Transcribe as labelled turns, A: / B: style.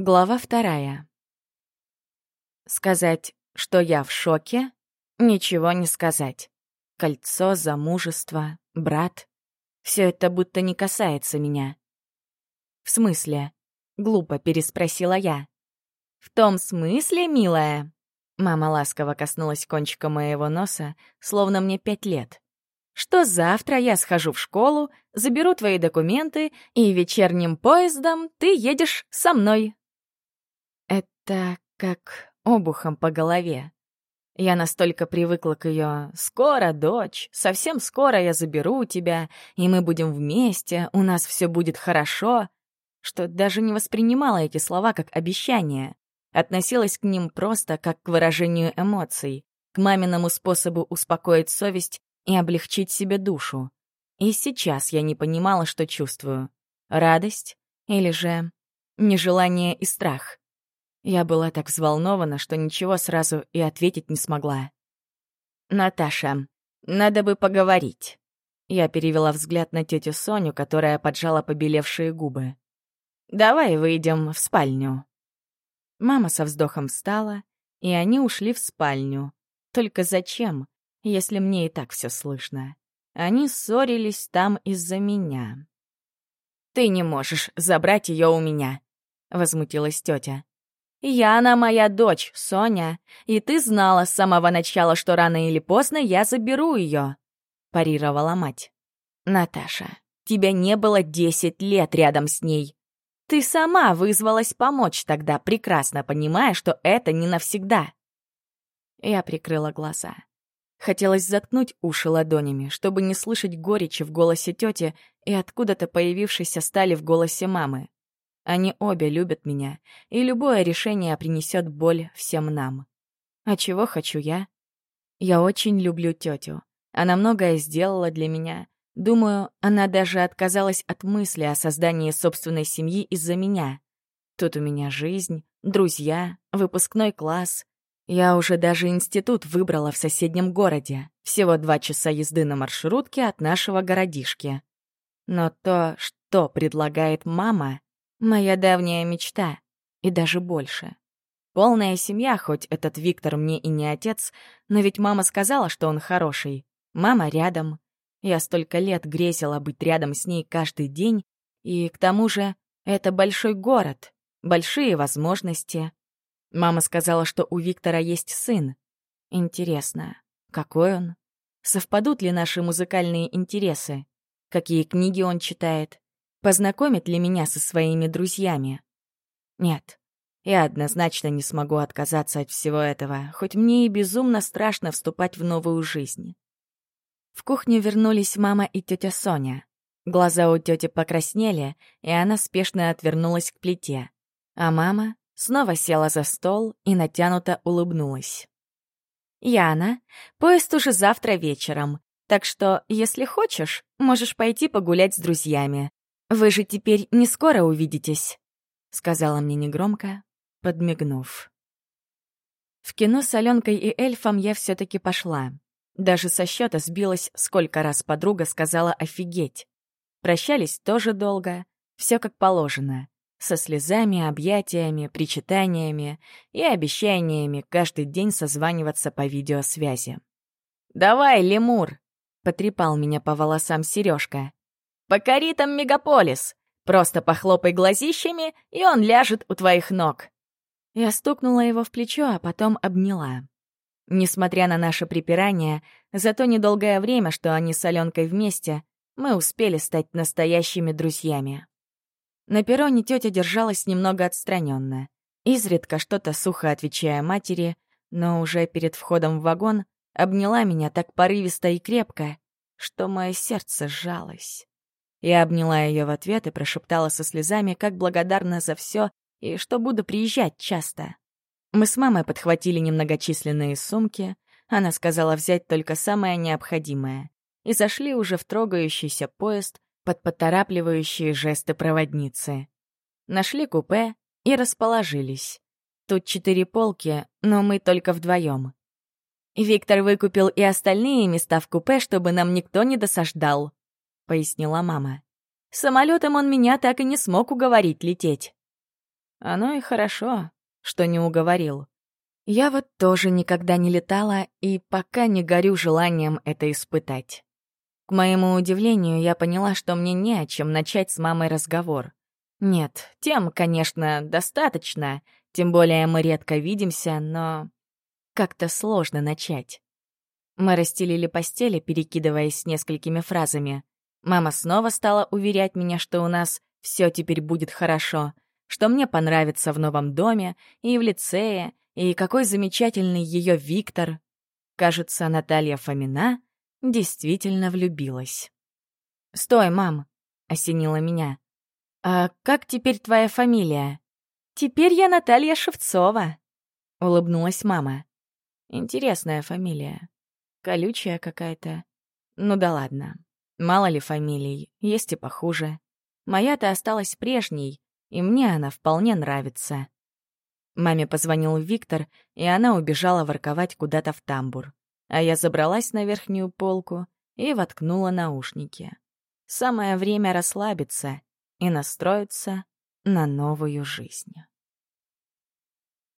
A: Глава вторая. Сказать, что я в шоке? Ничего не сказать. Кольцо, замужество, брат — все это будто не касается меня. «В смысле?» — глупо переспросила я. «В том смысле, милая?» Мама ласково коснулась кончика моего носа, словно мне пять лет. «Что завтра я схожу в школу, заберу твои документы, и вечерним поездом ты едешь со мной это как обухом по голове. Я настолько привыкла к ее «Скоро, дочь, совсем скоро я заберу тебя, и мы будем вместе, у нас все будет хорошо», что даже не воспринимала эти слова как обещание. Относилась к ним просто как к выражению эмоций, к маминому способу успокоить совесть и облегчить себе душу. И сейчас я не понимала, что чувствую. Радость или же нежелание и страх. Я была так взволнована, что ничего сразу и ответить не смогла. «Наташа, надо бы поговорить». Я перевела взгляд на тетю Соню, которая поджала побелевшие губы. «Давай выйдем в спальню». Мама со вздохом встала, и они ушли в спальню. Только зачем, если мне и так все слышно? Они ссорились там из-за меня. «Ты не можешь забрать ее у меня», — возмутилась тетя. «Яна моя дочь, Соня, и ты знала с самого начала, что рано или поздно я заберу ее», — парировала мать. «Наташа, тебя не было десять лет рядом с ней. Ты сама вызвалась помочь тогда, прекрасно понимая, что это не навсегда». Я прикрыла глаза. Хотелось заткнуть уши ладонями, чтобы не слышать горечи в голосе тети и откуда-то появившейся стали в голосе мамы. Они обе любят меня, и любое решение принесет боль всем нам. А чего хочу я? Я очень люблю тетю. Она многое сделала для меня. Думаю, она даже отказалась от мысли о создании собственной семьи из-за меня. Тут у меня жизнь, друзья, выпускной класс. Я уже даже институт выбрала в соседнем городе. Всего два часа езды на маршрутке от нашего городишки. Но то, что предлагает мама, Моя давняя мечта, и даже больше. Полная семья, хоть этот Виктор мне и не отец, но ведь мама сказала, что он хороший. Мама рядом. Я столько лет грезила быть рядом с ней каждый день, и к тому же это большой город, большие возможности. Мама сказала, что у Виктора есть сын. Интересно, какой он? Совпадут ли наши музыкальные интересы? Какие книги он читает? Познакомит ли меня со своими друзьями? Нет, я однозначно не смогу отказаться от всего этого, хоть мне и безумно страшно вступать в новую жизнь. В кухню вернулись мама и тетя Соня. Глаза у тети покраснели, и она спешно отвернулась к плите. А мама снова села за стол и натянуто улыбнулась. «Яна, поезд уже завтра вечером, так что, если хочешь, можешь пойти погулять с друзьями. «Вы же теперь не скоро увидитесь», — сказала мне негромко, подмигнув. В кино с Аленкой и эльфом я все таки пошла. Даже со счета сбилась, сколько раз подруга сказала «офигеть». Прощались тоже долго, все как положено. Со слезами, объятиями, причитаниями и обещаниями каждый день созваниваться по видеосвязи. «Давай, лемур!» — потрепал меня по волосам Сережка. Покори там мегаполис. Просто похлопай глазищами, и он ляжет у твоих ног». Я стукнула его в плечо, а потом обняла. Несмотря на наше припирание, за то недолгое время, что они с Аленкой вместе, мы успели стать настоящими друзьями. На перроне тетя держалась немного отстраненно, изредка что-то сухо отвечая матери, но уже перед входом в вагон обняла меня так порывисто и крепко, что мое сердце сжалось. Я обняла ее в ответ и прошептала со слезами, как благодарна за все и что буду приезжать часто. Мы с мамой подхватили немногочисленные сумки, она сказала взять только самое необходимое, и зашли уже в трогающийся поезд под поторапливающие жесты проводницы. Нашли купе и расположились. Тут четыре полки, но мы только вдвоем. Виктор выкупил и остальные места в купе, чтобы нам никто не досаждал пояснила мама. Самолетом он меня так и не смог уговорить лететь. Оно и хорошо, что не уговорил. Я вот тоже никогда не летала и пока не горю желанием это испытать. К моему удивлению, я поняла, что мне не о чем начать с мамой разговор. Нет, тем, конечно, достаточно, тем более мы редко видимся, но как-то сложно начать. Мы расстелили постели, перекидываясь несколькими фразами. Мама снова стала уверять меня, что у нас все теперь будет хорошо, что мне понравится в новом доме и в лицее, и какой замечательный ее Виктор. Кажется, Наталья Фомина действительно влюбилась. «Стой, мам!» — осенила меня. «А как теперь твоя фамилия?» «Теперь я Наталья Шевцова», — улыбнулась мама. «Интересная фамилия. Колючая какая-то. Ну да ладно. Мало ли фамилий, есть и похуже. Моя-то осталась прежней, и мне она вполне нравится». Маме позвонил Виктор, и она убежала ворковать куда-то в тамбур. А я забралась на верхнюю полку и воткнула наушники. Самое время расслабиться и настроиться на новую жизнь.